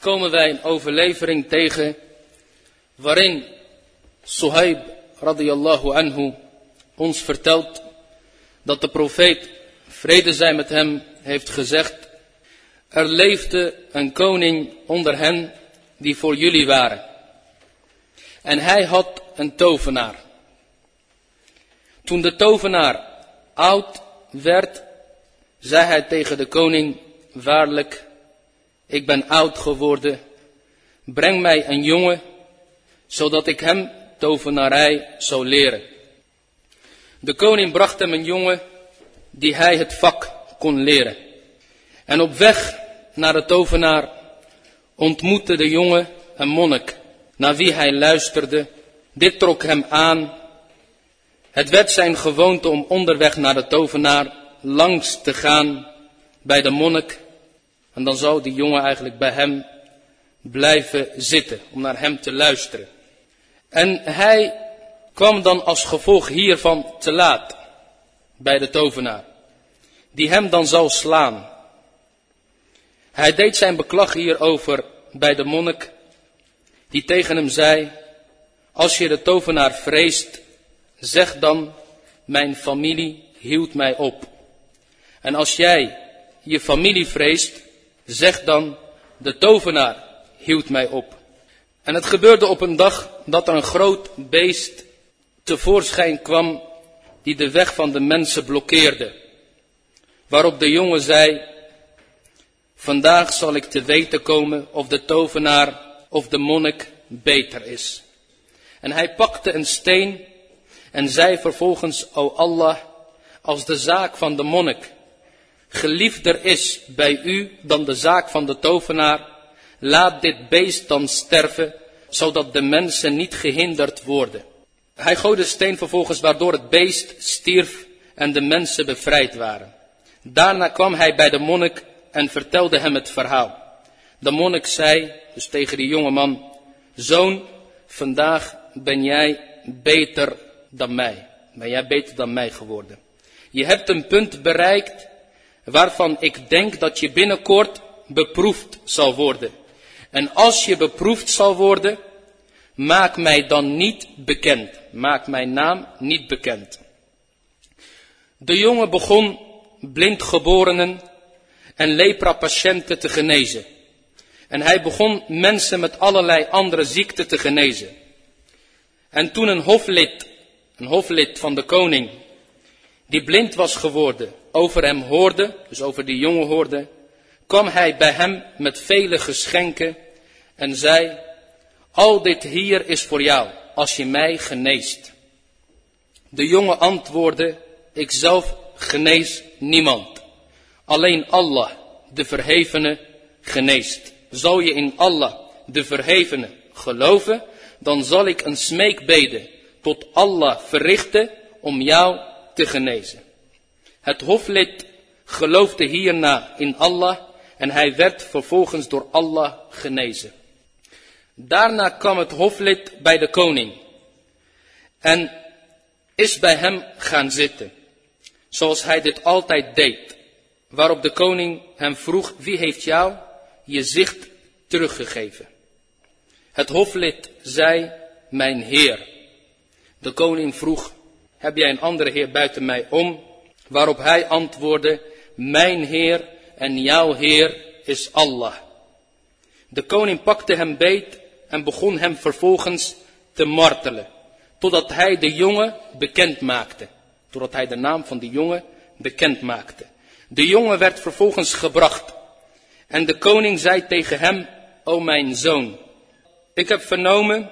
komen wij een overlevering tegen waarin Suhaib radiyallahu anhu ons vertelt dat de profeet, vrede zij met hem, heeft gezegd, er leefde een koning onder hen die voor jullie waren. En hij had een tovenaar. Toen de tovenaar oud werd, zei hij tegen de koning, waarlijk, ik ben oud geworden, breng mij een jongen, zodat ik hem tovenarij zou leren. De koning bracht hem een jongen, die hij het vak kon leren. En op weg naar de tovenaar ontmoette de jongen een monnik, naar wie hij luisterde. Dit trok hem aan. Het werd zijn gewoonte om onderweg naar de tovenaar langs te gaan bij de monnik. En dan zou die jongen eigenlijk bij hem blijven zitten om naar hem te luisteren. En hij kwam dan als gevolg hiervan te laat bij de tovenaar, die hem dan zou slaan. Hij deed zijn beklag hierover bij de monnik, die tegen hem zei, als je de tovenaar vreest, zeg dan, mijn familie hield mij op. En als jij je familie vreest, zeg dan, de tovenaar hield mij op. En het gebeurde op een dag dat er een groot beest tevoorschijn kwam die de weg van de mensen blokkeerde. Waarop de jongen zei, vandaag zal ik te weten komen of de tovenaar of de monnik beter is. En hij pakte een steen en zei vervolgens, o Allah, als de zaak van de monnik geliefder is bij u dan de zaak van de tovenaar, laat dit beest dan sterven, zodat de mensen niet gehinderd worden. Hij gooide steen vervolgens waardoor het beest stierf en de mensen bevrijd waren. Daarna kwam hij bij de monnik en vertelde hem het verhaal. De monnik zei dus tegen die jonge man, zoon, vandaag ben jij beter dan mij. Ben jij beter dan mij geworden. Je hebt een punt bereikt waarvan ik denk dat je binnenkort beproefd zal worden. En als je beproefd zal worden, maak mij dan niet bekend. Maak mijn naam niet bekend. De jongen begon blindgeborenen en lepra-patiënten te genezen. En hij begon mensen met allerlei andere ziekten te genezen. En toen een hoflid, een hoflid van de koning, die blind was geworden, over hem hoorde, dus over die jongen hoorde, kwam hij bij hem met vele geschenken en zei, al dit hier is voor jou, als je mij geneest. De jongen antwoordde, ik zelf genees niemand. Alleen Allah, de verhevene, geneest. Zal je in Allah, de verhevene, geloven, dan zal ik een smeekbede tot Allah verrichten om jou te genezen. Het hoflid geloofde hierna in Allah en hij werd vervolgens door Allah genezen. Daarna kwam het hoflid bij de koning en is bij hem gaan zitten, zoals hij dit altijd deed. Waarop de koning hem vroeg, wie heeft jou je zicht teruggegeven? Het hoflid zei, mijn heer. De koning vroeg, heb jij een andere heer buiten mij om? Waarop hij antwoordde, mijn heer en jouw heer is Allah. De koning pakte hem beet en begon hem vervolgens te martelen. Totdat hij de jongen bekend maakte. Totdat hij de naam van de jongen bekend maakte. De jongen werd vervolgens gebracht. En de koning zei tegen hem, o mijn zoon, ik heb vernomen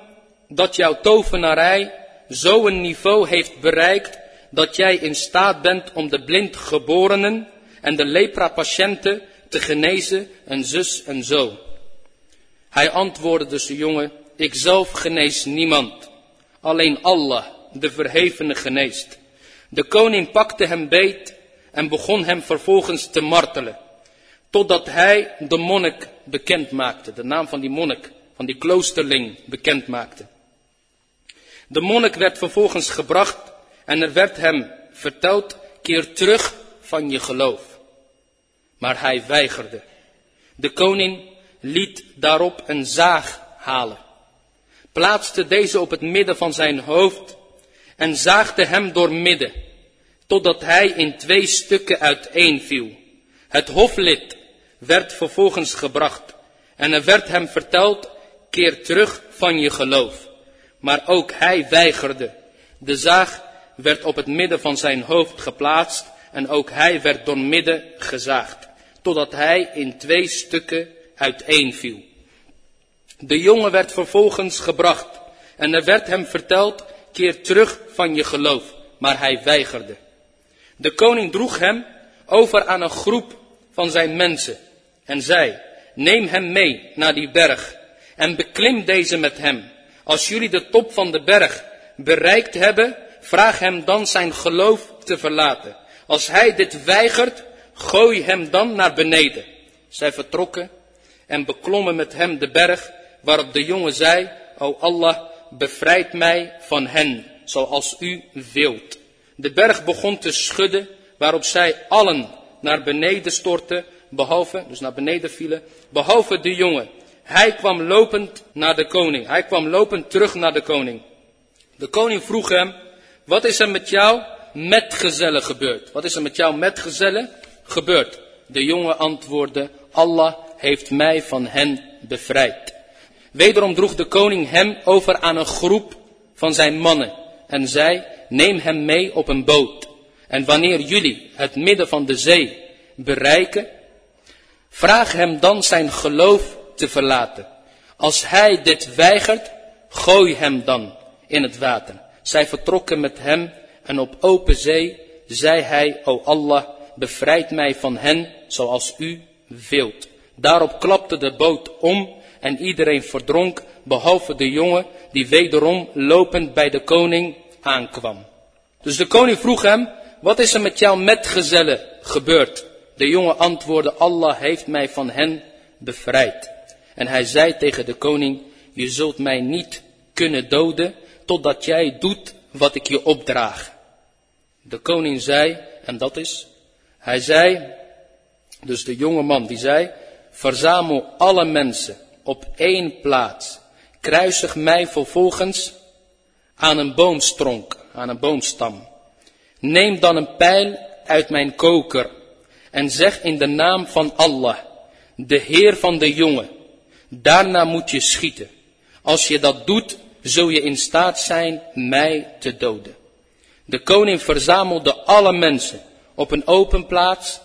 dat jouw tovenarij zo'n niveau heeft bereikt dat jij in staat bent om de blindgeborenen en de lepra-patiënten te genezen en zus en zo. Hij antwoordde dus de jongen, ik zelf genees niemand. Alleen Allah, de verhevene, geneest. De koning pakte hem beet en begon hem vervolgens te martelen. Totdat hij de monnik bekend maakte, de naam van die monnik, van die kloosterling bekend maakte. De monnik werd vervolgens gebracht en er werd hem verteld, keer terug van je geloof. Maar hij weigerde. De koning liet daarop een zaag halen, plaatste deze op het midden van zijn hoofd en zaagde hem door midden, totdat hij in twee stukken uiteenviel. Het hoflid werd vervolgens gebracht en er werd hem verteld, keer terug van je geloof. Maar ook hij weigerde. De zaag werd op het midden van zijn hoofd geplaatst en ook hij werd door midden gezaagd, totdat hij in twee stukken uiteenviel. De jongen werd vervolgens gebracht en er werd hem verteld, keer terug van je geloof, maar hij weigerde. De koning droeg hem over aan een groep van zijn mensen en zei, neem hem mee naar die berg en beklim deze met hem. Als jullie de top van de berg bereikt hebben, vraag hem dan zijn geloof te verlaten. Als hij dit weigert, gooi hem dan naar beneden. Zij vertrokken en beklommen met hem de berg, waarop de jongen zei, O Allah, bevrijd mij van hen, zoals u wilt. De berg begon te schudden, waarop zij allen naar beneden stortten, behalve, dus naar beneden vielen, behalve de jongen. Hij kwam lopend naar de koning. Hij kwam lopend terug naar de koning. De koning vroeg hem, wat is er met jou metgezellen gebeurd? Wat is er met jou metgezellen gebeurd? De jongen antwoordde, Allah heeft mij van hen bevrijd. Wederom droeg de koning hem over aan een groep van zijn mannen en zei, neem hem mee op een boot. En wanneer jullie het midden van de zee bereiken, vraag hem dan zijn geloof te verlaten. Als hij dit weigert, gooi hem dan in het water. Zij vertrokken met hem en op open zee zei hij, o Allah, bevrijd mij van hen zoals u wilt. Daarop klapte de boot om en iedereen verdronk, behalve de jongen die wederom lopend bij de koning aankwam. Dus de koning vroeg hem, wat is er met jouw metgezellen gebeurd? De jongen antwoordde, Allah heeft mij van hen bevrijd. En hij zei tegen de koning, je zult mij niet kunnen doden totdat jij doet wat ik je opdraag. De koning zei, en dat is, hij zei, dus de jonge man die zei, verzamel alle mensen op één plaats, kruisig mij vervolgens aan een boomstronk, aan een boomstam. Neem dan een pijl uit mijn koker en zeg in de naam van Allah, de Heer van de jongen, daarna moet je schieten. Als je dat doet, zul je in staat zijn mij te doden. De koning verzamelde alle mensen op een open plaats,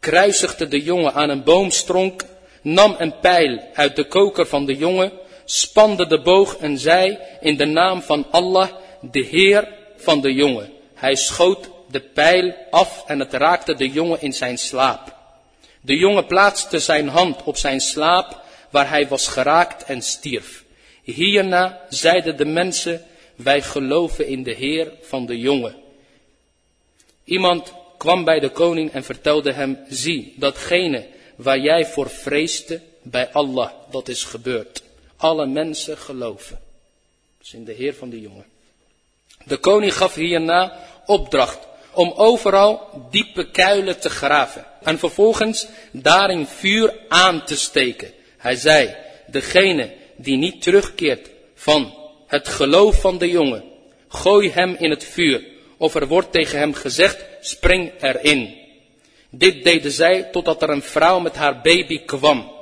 kruisigde de jongen aan een boomstronk, nam een pijl uit de koker van de jongen, spande de boog en zei in de naam van Allah, de Heer van de jongen. Hij schoot de pijl af en het raakte de jongen in zijn slaap. De jongen plaatste zijn hand op zijn slaap waar hij was geraakt en stierf. Hierna zeiden de mensen, wij geloven in de Heer van de jongen. Iemand kwam bij de koning en vertelde hem, zie, datgene waar jij voor vreesde bij Allah, dat is gebeurd. Alle mensen geloven. In de Heer van de jongen. De koning gaf hierna opdracht om overal diepe kuilen te graven en vervolgens daarin vuur aan te steken. Hij zei, degene die niet terugkeert van het geloof van de jongen, gooi hem in het vuur. Of er wordt tegen hem gezegd, spring erin. Dit deden zij totdat er een vrouw met haar baby kwam.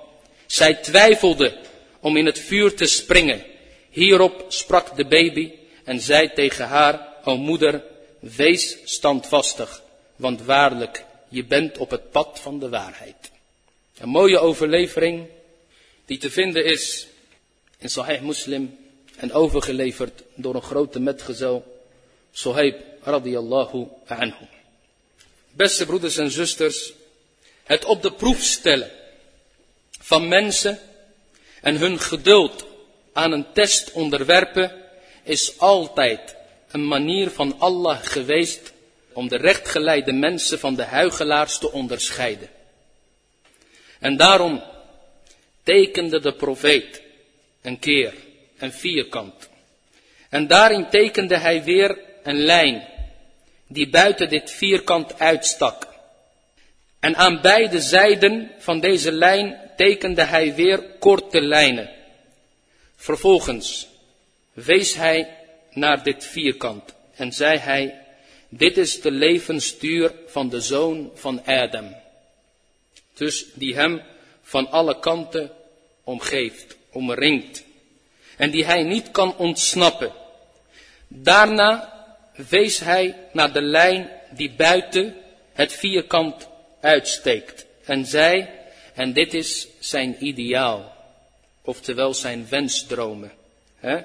Zij twijfelde om in het vuur te springen. Hierop sprak de baby en zei tegen haar, o moeder, wees standvastig, want waarlijk, je bent op het pad van de waarheid. Een mooie overlevering die te vinden is in Sahih Muslim en overgeleverd door een grote metgezel, Sohaib radiyallahu anhu. Beste broeders en zusters, het op de proef stellen van mensen en hun geduld aan een test onderwerpen is altijd een manier van Allah geweest om de rechtgeleide mensen van de huigelaars te onderscheiden. En daarom tekende de profeet een keer een vierkant. En daarin tekende hij weer een lijn die buiten dit vierkant uitstak. En aan beide zijden van deze lijn tekende hij weer korte lijnen. Vervolgens wees hij naar dit vierkant en zei hij, dit is de levensduur van de zoon van Adam. Dus die hem van alle kanten omgeeft, omringt. En die hij niet kan ontsnappen. Daarna wees hij naar de lijn die buiten het vierkant uitsteekt. En zei, en dit is zijn ideaal. Oftewel zijn wensdromen.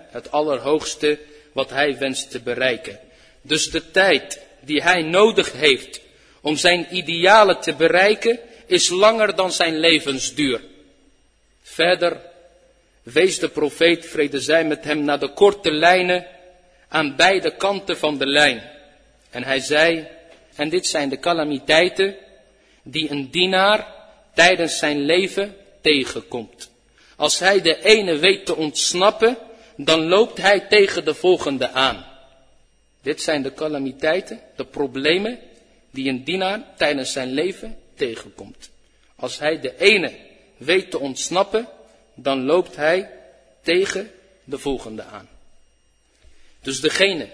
Het allerhoogste wat hij wenst te bereiken. Dus de tijd die hij nodig heeft om zijn idealen te bereiken, is langer dan zijn levensduur. Verder wees de profeet, vrede zij met hem, naar de korte lijnen aan beide kanten van de lijn. En hij zei, en dit zijn de calamiteiten die een dienaar tijdens zijn leven tegenkomt. Als hij de ene weet te ontsnappen, dan loopt hij tegen de volgende aan. Dit zijn de calamiteiten, de problemen die een dienaar tijdens zijn leven tegenkomt. Als hij de ene weet te ontsnappen, dan loopt hij tegen de volgende aan. Dus degene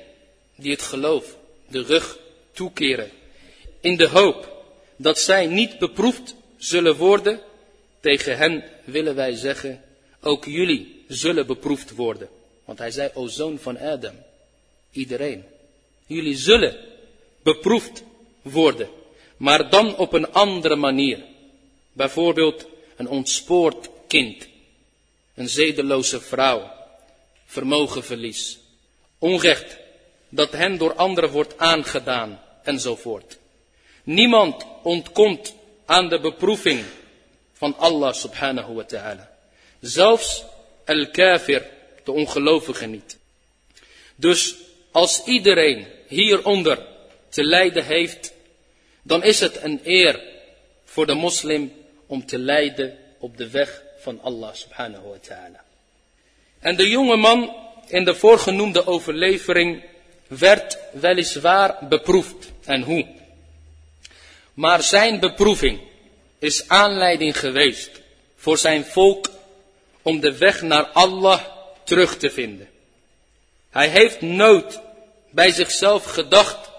die het geloof de rug toekeren, in de hoop dat zij niet beproefd zullen worden, tegen hen willen wij zeggen, ook jullie zullen beproefd worden. Want hij zei, o zoon van Adam, iedereen, jullie zullen beproefd worden, maar dan op een andere manier. Bijvoorbeeld een ontspoord kind, een zedeloze vrouw, vermogenverlies, onrecht dat hen door anderen wordt aangedaan enzovoort. Niemand ontkomt aan de beproeving van Allah subhanahu wa ta'ala. Zelfs al-kafir, de ongelovige niet. Dus als iedereen hieronder te lijden heeft, dan is het een eer voor de moslim om te lijden op de weg van Allah subhanahu wa ta'ala. En de jonge man in de voorgenoemde overlevering werd weliswaar beproefd. En hoe? Maar zijn beproeving is aanleiding geweest voor zijn volk om de weg naar Allah terug te vinden. Hij heeft nooit bij zichzelf gedacht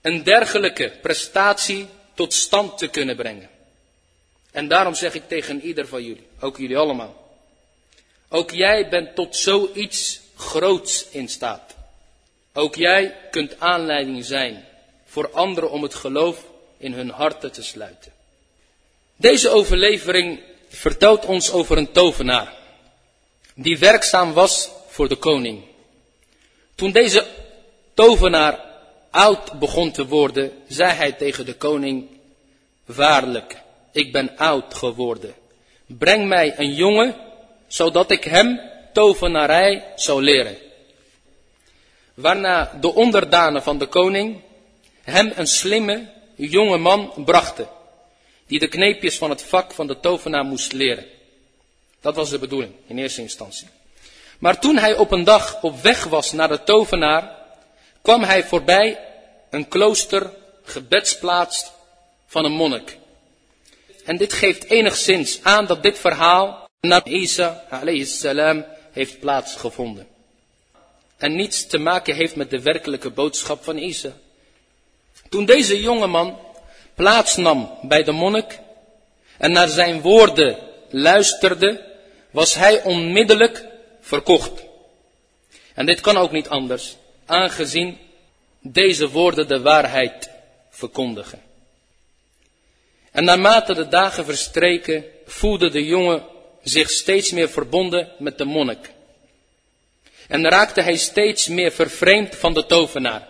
een dergelijke prestatie tot stand te kunnen brengen. En daarom zeg ik tegen ieder van jullie, ook jullie allemaal. Ook jij bent tot zoiets groots in staat. Ook jij kunt aanleiding zijn voor anderen om het geloof in hun harten te sluiten. Deze overlevering vertelt ons over een tovenaar die werkzaam was voor de koning. Toen deze tovenaar oud begon te worden, zei hij tegen de koning, waarlijk, ik ben oud geworden. Breng mij een jongen, zodat ik hem tovenarij zou leren. Waarna de onderdanen van de koning hem een slimme jonge man brachten, die de kneepjes van het vak van de tovenaar moest leren. Dat was de bedoeling in eerste instantie. Maar toen hij op een dag op weg was naar de tovenaar, kwam hij voorbij een klooster, gebedsplaats van een monnik. En dit geeft enigszins aan dat dit verhaal naar Isa salam heeft plaatsgevonden. En niets te maken heeft met de werkelijke boodschap van Isa. Toen deze jongeman plaatsnam bij de monnik en naar zijn woorden luisterde, was hij onmiddellijk verkocht. En dit kan ook niet anders, aangezien deze woorden de waarheid verkondigen. En naarmate de dagen verstreken, voelde de jongen zich steeds meer verbonden met de monnik. En raakte hij steeds meer vervreemd van de tovenaar.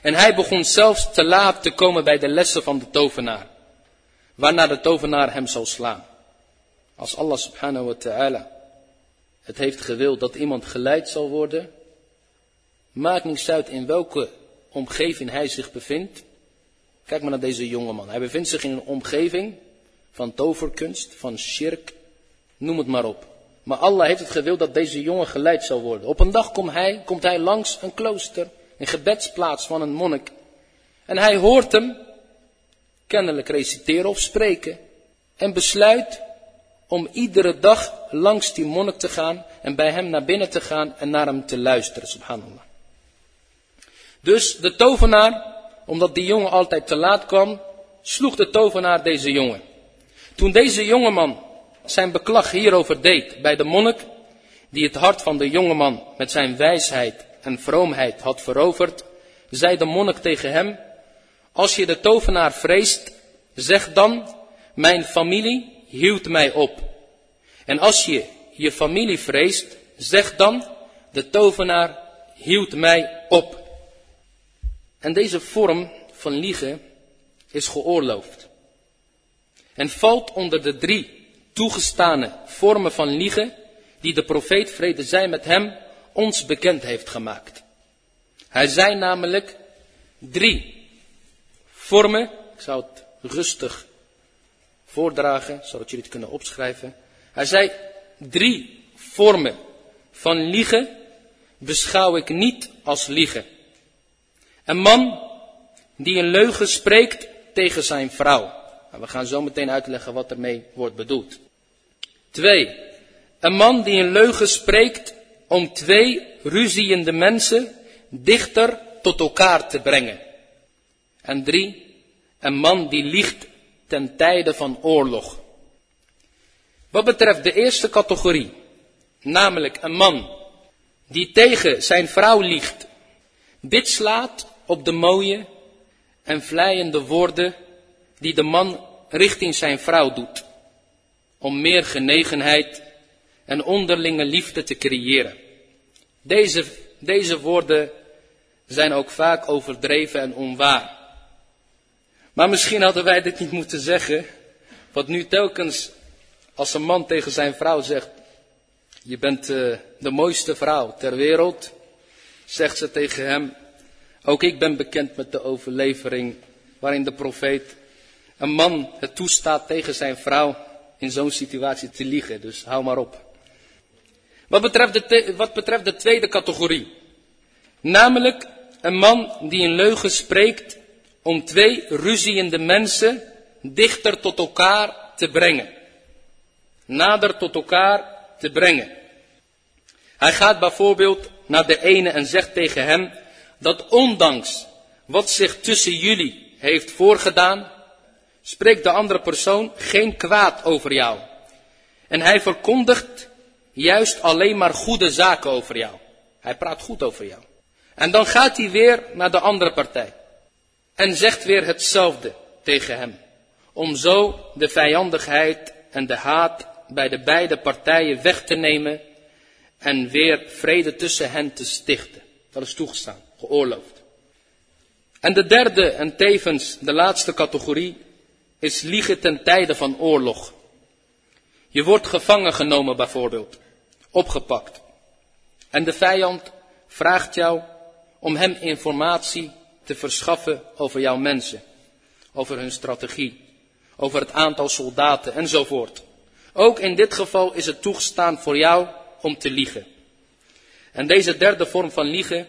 En hij begon zelfs te laat te komen bij de lessen van de tovenaar. Waarna de tovenaar hem zou slaan. Als Allah subhanahu wa ta'ala het heeft gewild dat iemand geleid zal worden, maakt niet uit in welke omgeving hij zich bevindt. Kijk maar naar deze jongeman. Hij bevindt zich in een omgeving van toverkunst, van shirk, noem het maar op. Maar Allah heeft het gewild dat deze jongen geleid zal worden. Op een dag komt hij, komt hij langs een klooster, een gebedsplaats van een monnik. En hij hoort hem kennelijk reciteren of spreken. En besluit om iedere dag langs die monnik te gaan en bij hem naar binnen te gaan en naar hem te luisteren, subhanallah. Dus de tovenaar, omdat die jongen altijd te laat kwam, sloeg de tovenaar deze jongen. Toen deze jongeman zijn beklag hierover deed bij de monnik, die het hart van de jongeman met zijn wijsheid en vroomheid had veroverd, zei de monnik tegen hem, als je de tovenaar vreest, zeg dan, mijn familie hield mij op. En als je je familie vreest, zeg dan, de tovenaar hield mij op. En deze vorm van liegen is geoorloofd. En valt onder de drie toegestane vormen van liegen die de profeet vrede zij met hem ons bekend heeft gemaakt. Hij zei namelijk drie vormen, ik zou het rustig voordragen, zodat jullie het kunnen opschrijven. Hij zei drie vormen van liegen beschouw ik niet als liegen. Een man die een leugen spreekt tegen zijn vrouw. We gaan zo meteen uitleggen wat ermee wordt bedoeld. Twee, een man die een leugen spreekt om twee ruziende mensen dichter tot elkaar te brengen. En drie, een man die liegt ten tijde van oorlog. Wat betreft de eerste categorie, namelijk een man die tegen zijn vrouw liegt, dit slaat op de mooie en vleiende woorden die de man richting zijn vrouw doet, om meer genegenheid en onderlinge liefde te creëren. Deze, deze woorden zijn ook vaak overdreven en onwaar. Maar misschien hadden wij dit niet moeten zeggen, want nu telkens als een man tegen zijn vrouw zegt, je bent uh, de mooiste vrouw ter wereld, zegt ze tegen hem, ook ik ben bekend met de overlevering waarin de profeet een man het toestaat tegen zijn vrouw in zo'n situatie te liegen. Dus hou maar op. Wat betreft, de, wat betreft de tweede categorie. Namelijk een man die een leugen spreekt om twee ruziende mensen dichter tot elkaar te brengen. Nader tot elkaar te brengen. Hij gaat bijvoorbeeld naar de ene en zegt tegen hem dat ondanks wat zich tussen jullie heeft voorgedaan, spreekt de andere persoon geen kwaad over jou. En hij verkondigt juist alleen maar goede zaken over jou. Hij praat goed over jou. En dan gaat hij weer naar de andere partij. En zegt weer hetzelfde tegen hem. Om zo de vijandigheid en de haat bij de beide partijen weg te nemen en weer vrede tussen hen te stichten. Dat is toegestaan, geoorloofd. En de derde en tevens de laatste categorie is liegen ten tijde van oorlog. Je wordt gevangen genomen bijvoorbeeld, opgepakt. En de vijand vraagt jou om hem informatie te verschaffen over jouw mensen, over hun strategie, over het aantal soldaten enzovoort. Ook in dit geval is het toegestaan voor jou om te liegen. En deze derde vorm van liegen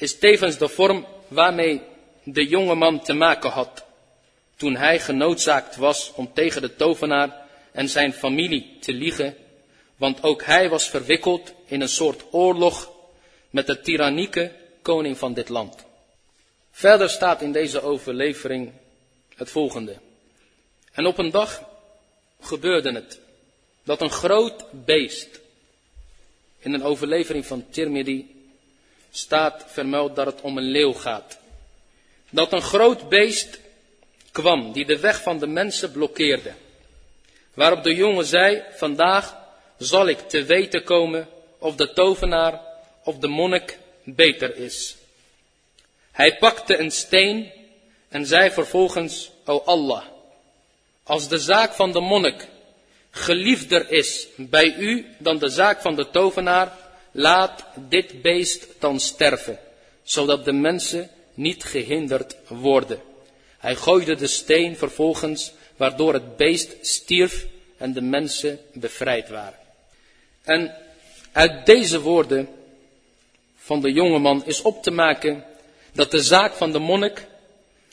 is tevens de vorm waarmee de jonge man te maken had toen hij genoodzaakt was om tegen de tovenaar en zijn familie te liegen, want ook hij was verwikkeld in een soort oorlog met de tyrannieke koning van dit land. Verder staat in deze overlevering het volgende. En op een dag gebeurde het dat een groot beest, in een overlevering van Tirmidhi staat vermeld dat het om een leeuw gaat. Dat een groot beest kwam die de weg van de mensen blokkeerde. Waarop de jongen zei, vandaag zal ik te weten komen of de tovenaar of de monnik beter is. Hij pakte een steen en zei vervolgens, o Allah, als de zaak van de monnik geliefder is bij u dan de zaak van de tovenaar, laat dit beest dan sterven, zodat de mensen niet gehinderd worden. Hij gooide de steen vervolgens, waardoor het beest stierf en de mensen bevrijd waren. En uit deze woorden van de jongeman is op te maken dat de zaak van de monnik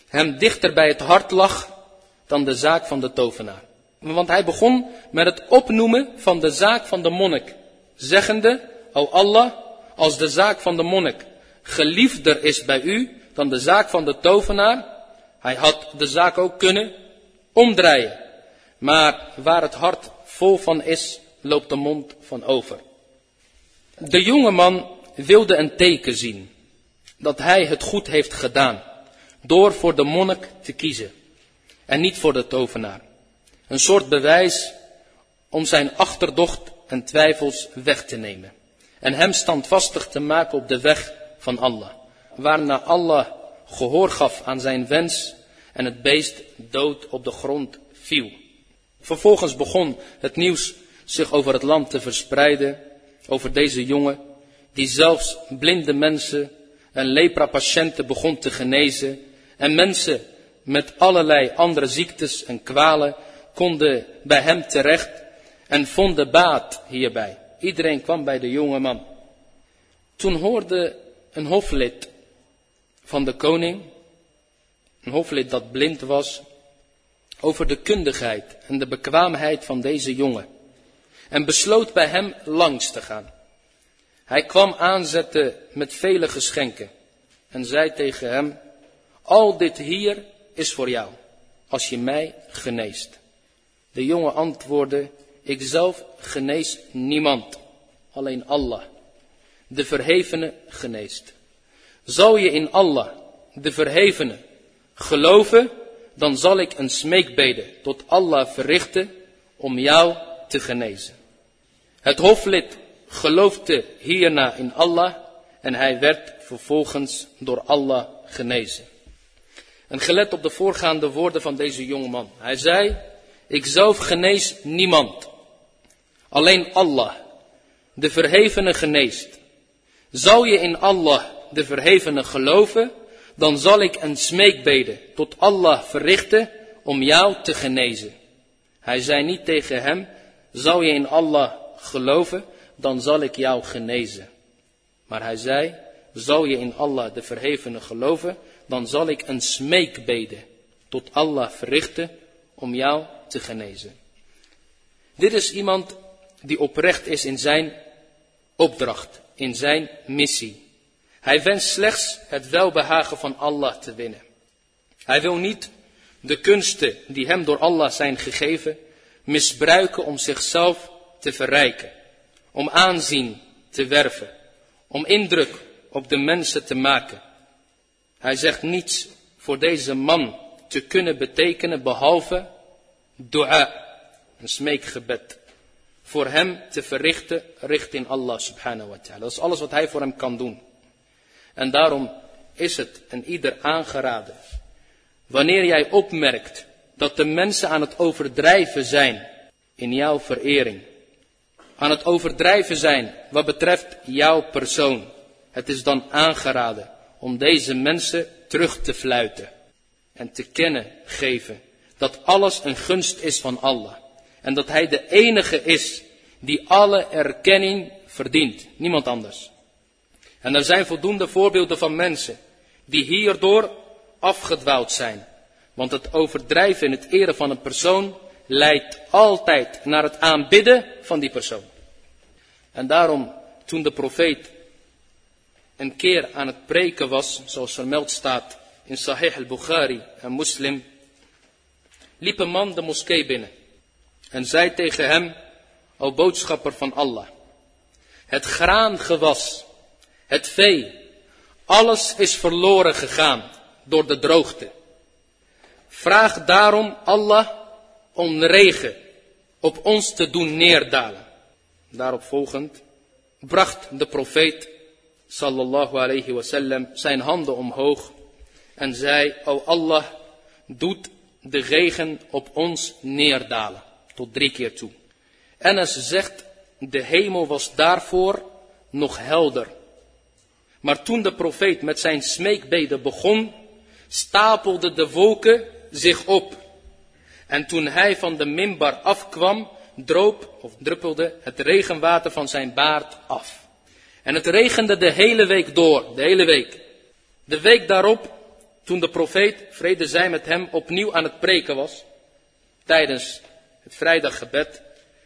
hem dichter bij het hart lag dan de zaak van de tovenaar. Want hij begon met het opnoemen van de zaak van de monnik, zeggende, o Allah, als de zaak van de monnik geliefder is bij u dan de zaak van de tovenaar, hij had de zaak ook kunnen omdraaien. Maar waar het hart vol van is, loopt de mond van over. De jonge man wilde een teken zien dat hij het goed heeft gedaan door voor de monnik te kiezen en niet voor de tovenaar. Een soort bewijs om zijn achterdocht en twijfels weg te nemen en hem standvastig te maken op de weg van Allah. Waarna Allah gehoor gaf aan zijn wens en het beest dood op de grond viel. Vervolgens begon het nieuws zich over het land te verspreiden, over deze jongen, die zelfs blinde mensen en lepra-patiënten begon te genezen en mensen met allerlei andere ziektes en kwalen konden bij hem terecht en vonden baat hierbij. Iedereen kwam bij de jonge man. Toen hoorde een hoflid van de koning, een hoflid dat blind was, over de kundigheid en de bekwaamheid van deze jongen. En besloot bij hem langs te gaan. Hij kwam aanzetten met vele geschenken en zei tegen hem, al dit hier is voor jou, als je mij geneest. De jongen antwoordde, ik zelf genees niemand, alleen Allah, de verhevene geneest. Zal je in Allah, de verhevene, geloven, dan zal ik een smeekbede tot Allah verrichten om jou te genezen. Het hoflid geloofde hierna in Allah en hij werd vervolgens door Allah genezen. En gelet op de voorgaande woorden van deze jongeman. Hij zei, ik zelf genees niemand. Alleen Allah, de verhevene geneest. Zou je in Allah, de verhevene, geloven, dan zal ik een smeekbede tot Allah verrichten om jou te genezen. Hij zei niet tegen hem, zou je in Allah geloven, dan zal ik jou genezen. Maar hij zei, zou je in Allah de verhevene geloven, dan zal ik een smeekbede tot Allah verrichten om jou te genezen. Dit is iemand die oprecht is in zijn opdracht, in zijn missie. Hij wenst slechts het welbehagen van Allah te winnen. Hij wil niet de kunsten die hem door Allah zijn gegeven misbruiken om zichzelf te verrijken, om aanzien te werven, om indruk op de mensen te maken. Hij zegt niets voor deze man te kunnen betekenen behalve dua, een smeekgebed. Voor hem te verrichten richting Allah subhanahu wa ta'ala. Dat is alles wat hij voor hem kan doen. En daarom is het een ieder aangeraden. Wanneer jij opmerkt dat de mensen aan het overdrijven zijn in jouw verering. Aan het overdrijven zijn wat betreft jouw persoon. Het is dan aangeraden om deze mensen terug te fluiten. En te kennen geven dat alles een gunst is van Allah. En dat Hij de enige is die alle erkenning verdient. Niemand anders. En er zijn voldoende voorbeelden van mensen die hierdoor afgedwaald zijn. Want het overdrijven in het eren van een persoon leidt altijd naar het aanbidden van die persoon. En daarom, toen de profeet een keer aan het preken was, zoals vermeld staat in Sahih al-Bukhari en Muslim, liep een man de moskee binnen en zei tegen hem, o boodschapper van Allah, het graangewas, het vee, alles is verloren gegaan door de droogte. Vraag daarom Allah om regen op ons te doen neerdalen. Daarop volgend bracht de profeet sallallahu alayhi wasallam zijn handen omhoog en zei, o Allah, doet de regen op ons neerdalen. Tot drie keer toe. Enes zegt, de hemel was daarvoor nog helder. Maar toen de profeet met zijn smeekbeden begon, stapelden de wolken zich op. En toen hij van de minbar afkwam, droop of druppelde het regenwater van zijn baard af. En het regende de hele week door, de hele week. De week daarop, toen de profeet, vrede zij met hem, opnieuw aan het preken was, tijdens het vrijdaggebed,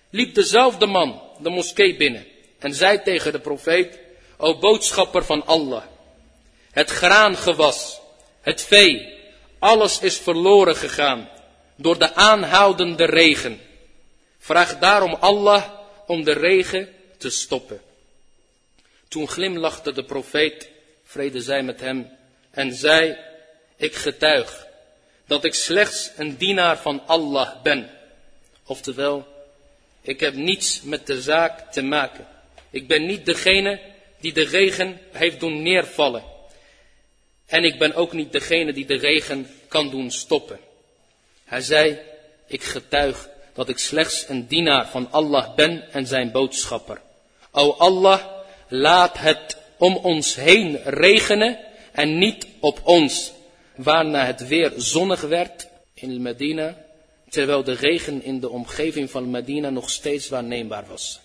liep dezelfde man de moskee binnen en zei tegen de profeet, o boodschapper van Allah, het graangewas, het vee, alles is verloren gegaan door de aanhoudende regen. Vraag daarom Allah om de regen te stoppen. Toen glimlachte de profeet, vrede zij met hem, en zei, ik getuig dat ik slechts een dienaar van Allah ben. Oftewel, ik heb niets met de zaak te maken. Ik ben niet degene die de regen heeft doen neervallen. En ik ben ook niet degene die de regen kan doen stoppen. Hij zei, ik getuig dat ik slechts een dienaar van Allah ben en zijn boodschapper. O Allah, laat het om ons heen regenen en niet op ons. Waarna het weer zonnig werd in Medina, terwijl de regen in de omgeving van Medina nog steeds waarneembaar was.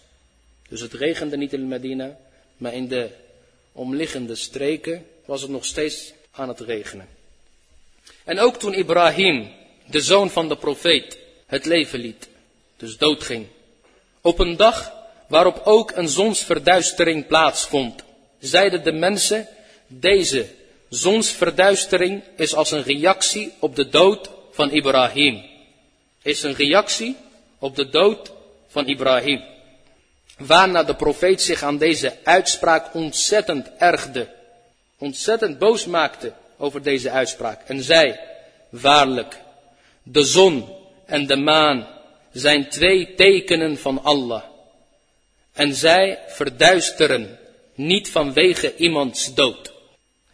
Dus het regende niet in Medina, maar in de omliggende streken was het nog steeds aan het regenen. En ook toen Ibrahim, de zoon van de profeet, het leven liet, dus doodging. Op een dag waarop ook een zonsverduistering plaatsvond, zeiden de mensen, deze zonsverduistering is als een reactie op de dood van Ibrahim. Is een reactie op de dood van Ibrahim. Waarna de profeet zich aan deze uitspraak ontzettend ergde. Ontzettend boos maakte over deze uitspraak. En zei, waarlijk, de zon en de maan zijn twee tekenen van Allah. En zij verduisteren niet vanwege iemands dood.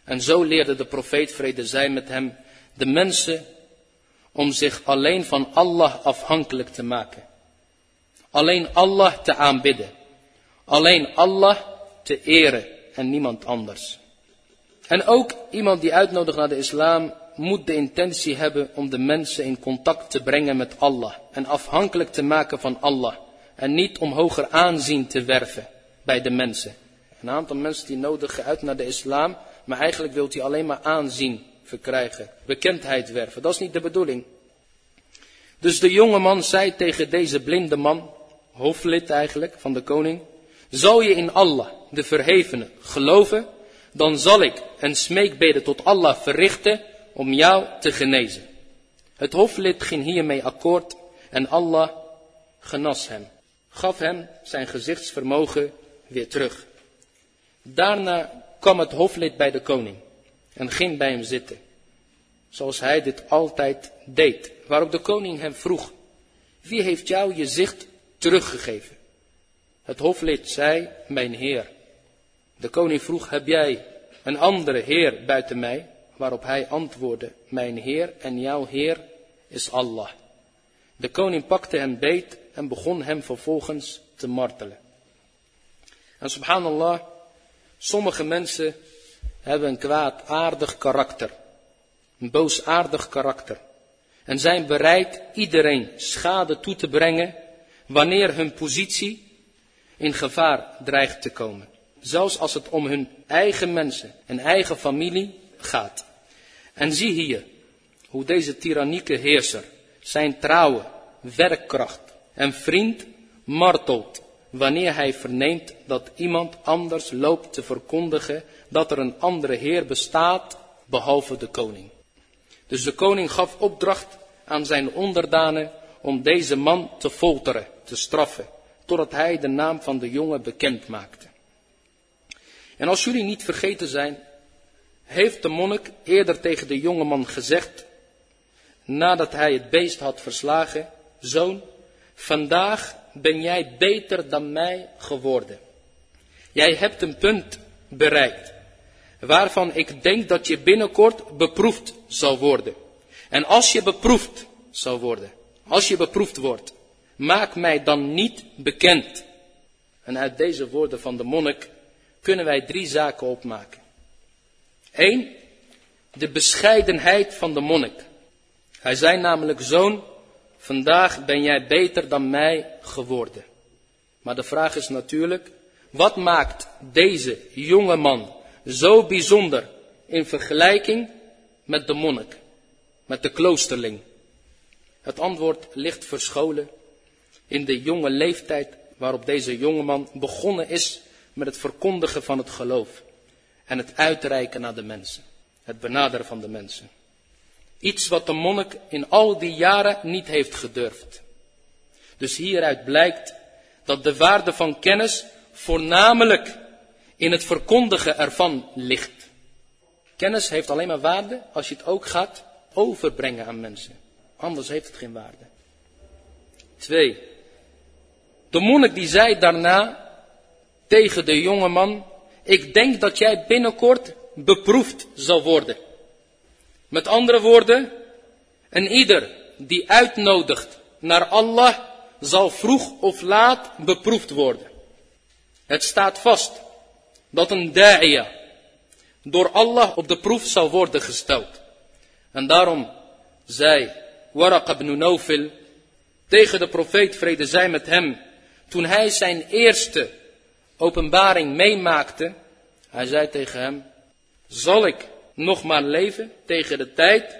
En zo leerde de profeet vrede zij met hem de mensen om zich alleen van Allah afhankelijk te maken. Alleen Allah te aanbidden. Alleen Allah te eren en niemand anders. En ook iemand die uitnodigt naar de islam moet de intentie hebben om de mensen in contact te brengen met Allah en afhankelijk te maken van Allah en niet om hoger aanzien te werven bij de mensen. Een aantal mensen die nodigen uit naar de islam, maar eigenlijk wilt hij alleen maar aanzien verkrijgen, bekendheid werven. Dat is niet de bedoeling. Dus de jonge man zei tegen deze blinde man, hoofdlid eigenlijk van de koning, zal je in Allah, de verhevene, geloven, dan zal ik een smeekbede tot Allah verrichten om jou te genezen. Het hoflid ging hiermee akkoord en Allah genas hem, gaf hem zijn gezichtsvermogen weer terug. Daarna kwam het hoflid bij de koning en ging bij hem zitten, zoals hij dit altijd deed, waarop de koning hem vroeg, wie heeft jou je zicht teruggegeven? Het hoflid zei, mijn heer. De koning vroeg, heb jij een andere heer buiten mij? Waarop hij antwoordde, mijn Heer en jouw Heer is Allah. De koning pakte hem beet en begon hem vervolgens te martelen. En subhanallah, sommige mensen hebben een kwaadaardig karakter. Een boosaardig karakter. En zijn bereid iedereen schade toe te brengen wanneer hun positie in gevaar dreigt te komen. Zelfs als het om hun eigen mensen en eigen familie gaat. En zie hier hoe deze tyrannieke heerser zijn trouwe, werkkracht en vriend martelt wanneer hij verneemt dat iemand anders loopt te verkondigen dat er een andere heer bestaat behalve de koning. Dus de koning gaf opdracht aan zijn onderdanen om deze man te folteren, te straffen, totdat hij de naam van de jongen bekend maakte. En als jullie niet vergeten zijn, heeft de monnik eerder tegen de jongeman gezegd, nadat hij het beest had verslagen, zoon, vandaag ben jij beter dan mij geworden. Jij hebt een punt bereikt, waarvan ik denk dat je binnenkort beproefd zal worden. En als je beproefd zal worden, als je beproefd wordt, maak mij dan niet bekend. En uit deze woorden van de monnik kunnen wij drie zaken opmaken. Eén, de bescheidenheid van de monnik. Hij zei namelijk, zoon, vandaag ben jij beter dan mij geworden. Maar de vraag is natuurlijk, wat maakt deze jonge man zo bijzonder in vergelijking met de monnik, met de kloosterling? Het antwoord ligt verscholen in de jonge leeftijd waarop deze jongeman begonnen is met het verkondigen van het geloof en het uitreiken naar de mensen, het benaderen van de mensen. Iets wat de monnik in al die jaren niet heeft gedurfd. Dus hieruit blijkt dat de waarde van kennis voornamelijk in het verkondigen ervan ligt. Kennis heeft alleen maar waarde als je het ook gaat overbrengen aan mensen. Anders heeft het geen waarde. Twee. De monnik die zei daarna tegen de jonge man, ik denk dat jij binnenkort beproefd zal worden. Met andere woorden, een ieder die uitnodigt naar Allah zal vroeg of laat beproefd worden. Het staat vast dat een da'iya door Allah op de proef zal worden gesteld. En daarom zei Waraq ibn Nawfil tegen de profeet vrede zij met hem, toen hij zijn eerste openbaring meemaakte, hij zei tegen hem, zal ik nog maar leven tegen de tijd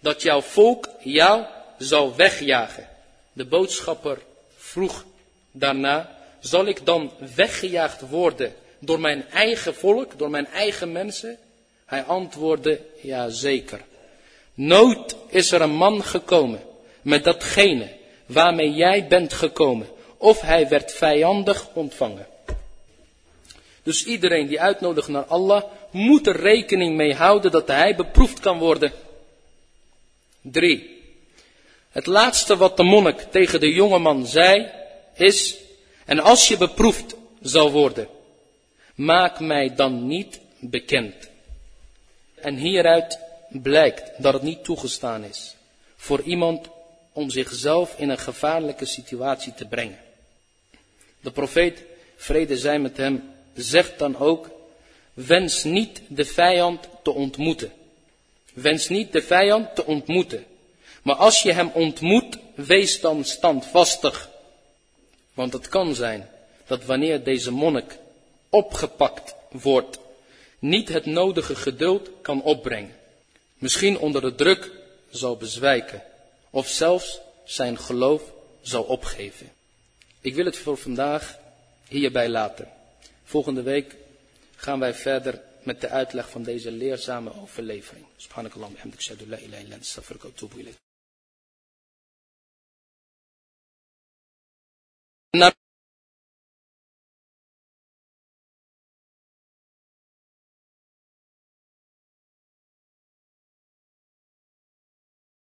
dat jouw volk jou zal wegjagen. De boodschapper vroeg daarna, zal ik dan weggejaagd worden door mijn eigen volk, door mijn eigen mensen? Hij antwoordde, ja zeker. Nooit is er een man gekomen met datgene waarmee jij bent gekomen, of hij werd vijandig ontvangen. Dus iedereen die uitnodigt naar Allah, moet er rekening mee houden dat hij beproefd kan worden. 3. Het laatste wat de monnik tegen de jongeman zei, is, en als je beproefd zal worden, maak mij dan niet bekend. En hieruit blijkt dat het niet toegestaan is voor iemand om zichzelf in een gevaarlijke situatie te brengen. De profeet, vrede zij met hem, zegt dan ook, wens niet de vijand te ontmoeten. Wens niet de vijand te ontmoeten. Maar als je hem ontmoet, wees dan standvastig. Want het kan zijn dat wanneer deze monnik opgepakt wordt, niet het nodige geduld kan opbrengen. Misschien onder de druk zal bezwijken of zelfs zijn geloof zal opgeven. Ik wil het voor vandaag hierbij laten. Volgende week gaan wij verder met de uitleg van deze leerzame overlevering.